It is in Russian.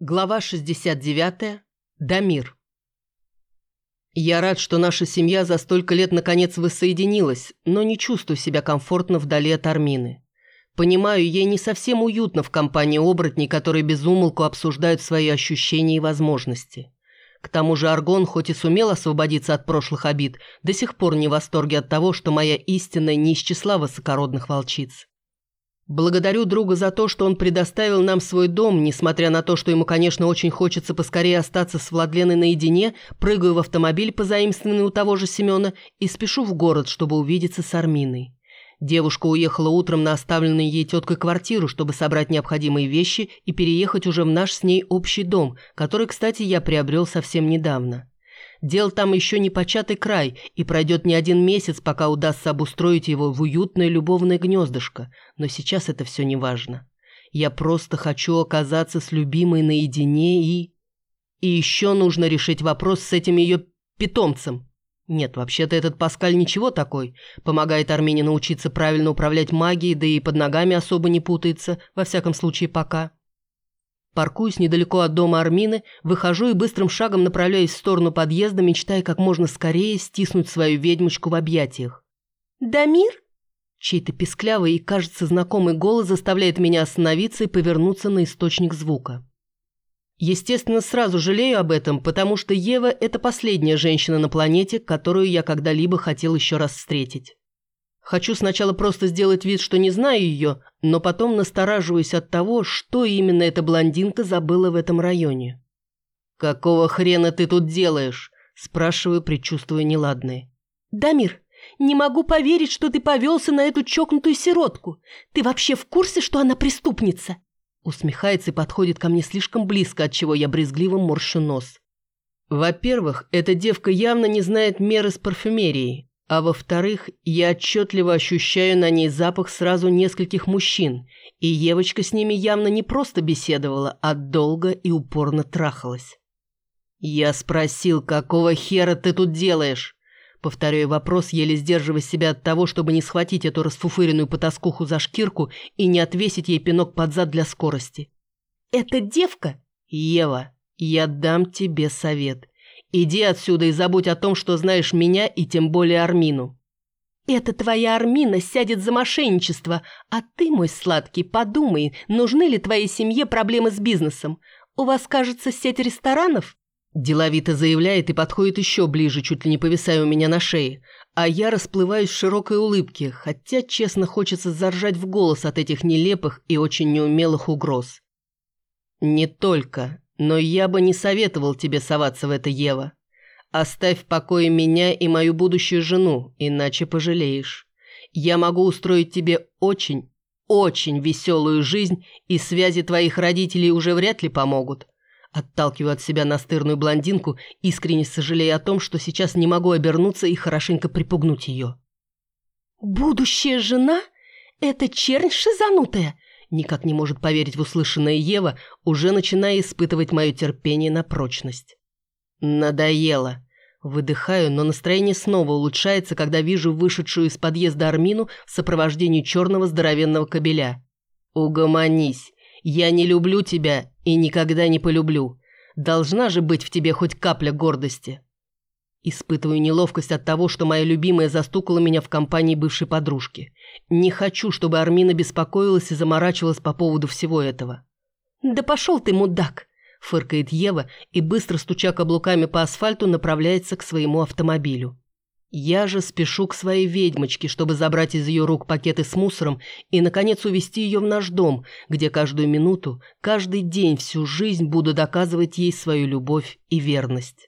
Глава 69. Дамир. Я рад, что наша семья за столько лет наконец воссоединилась, но не чувствую себя комфортно вдали от Армины. Понимаю, ей не совсем уютно в компании оборотней, которые безумолку обсуждают свои ощущения и возможности. К тому же Аргон, хоть и сумел освободиться от прошлых обид, до сих пор не в восторге от того, что моя истинная не из числа высокородных волчиц. Благодарю друга за то, что он предоставил нам свой дом, несмотря на то, что ему, конечно, очень хочется поскорее остаться с Владленой наедине, прыгаю в автомобиль, позаимствованный у того же Семена, и спешу в город, чтобы увидеться с Арминой. Девушка уехала утром на оставленную ей теткой квартиру, чтобы собрать необходимые вещи и переехать уже в наш с ней общий дом, который, кстати, я приобрел совсем недавно. Дел там еще не початый край, и пройдет не один месяц, пока удастся обустроить его в уютное любовное гнездышко. Но сейчас это все не важно. Я просто хочу оказаться с любимой наедине и... И еще нужно решить вопрос с этим ее питомцем. Нет, вообще-то этот Паскаль ничего такой. Помогает Армине научиться правильно управлять магией, да и под ногами особо не путается, во всяком случае пока. Паркуюсь недалеко от дома Армины, выхожу и быстрым шагом направляюсь в сторону подъезда, мечтая как можно скорее стиснуть свою ведьмочку в объятиях. «Дамир?» Чей-то писклявый и, кажется, знакомый голос заставляет меня остановиться и повернуться на источник звука. Естественно, сразу жалею об этом, потому что Ева – это последняя женщина на планете, которую я когда-либо хотел еще раз встретить. Хочу сначала просто сделать вид, что не знаю ее, но потом настораживаюсь от того, что именно эта блондинка забыла в этом районе. «Какого хрена ты тут делаешь?» – спрашиваю, предчувствуя неладное. «Дамир, не могу поверить, что ты повелся на эту чокнутую сиротку. Ты вообще в курсе, что она преступница?» Усмехается и подходит ко мне слишком близко, от чего я брезгливо морщу нос. Во-первых, эта девка явно не знает меры с парфюмерией. А во-вторых, я отчетливо ощущаю на ней запах сразу нескольких мужчин, и Евочка с ними явно не просто беседовала, а долго и упорно трахалась. Я спросил, какого хера ты тут делаешь? Повторяю вопрос, еле сдерживая себя от того, чтобы не схватить эту расфуфыренную потаскуху за шкирку и не отвесить ей пинок под зад для скорости. «Это девка?» «Ева, я дам тебе совет. Иди отсюда и забудь о том, что знаешь меня и тем более Армину». «Это твоя Армина сядет за мошенничество, а ты, мой сладкий, подумай, нужны ли твоей семье проблемы с бизнесом. У вас, кажется, сеть ресторанов?» Деловито заявляет и подходит еще ближе, чуть ли не повисая у меня на шее. А я расплываюсь в широкой улыбке, хотя, честно, хочется заржать в голос от этих нелепых и очень неумелых угроз. «Не только. Но я бы не советовал тебе соваться в это, Ева. Оставь в покое меня и мою будущую жену, иначе пожалеешь. Я могу устроить тебе очень, очень веселую жизнь, и связи твоих родителей уже вряд ли помогут. Отталкиваю от себя настырную блондинку, искренне сожалея о том, что сейчас не могу обернуться и хорошенько припугнуть ее. «Будущая жена? Это чернь шизанутая!» Никак не может поверить в услышанное Ева, уже начиная испытывать мое терпение на прочность. Надоело. Выдыхаю, но настроение снова улучшается, когда вижу вышедшую из подъезда Армину в сопровождении черного здоровенного кобеля. «Угомонись. Я не люблю тебя и никогда не полюблю. Должна же быть в тебе хоть капля гордости». Испытываю неловкость от того, что моя любимая застукала меня в компании бывшей подружки. Не хочу, чтобы Армина беспокоилась и заморачивалась по поводу всего этого. «Да пошел ты, мудак!» – фыркает Ева и, быстро стуча каблуками по асфальту, направляется к своему автомобилю. Я же спешу к своей ведьмочке, чтобы забрать из ее рук пакеты с мусором и, наконец, увезти ее в наш дом, где каждую минуту, каждый день, всю жизнь буду доказывать ей свою любовь и верность.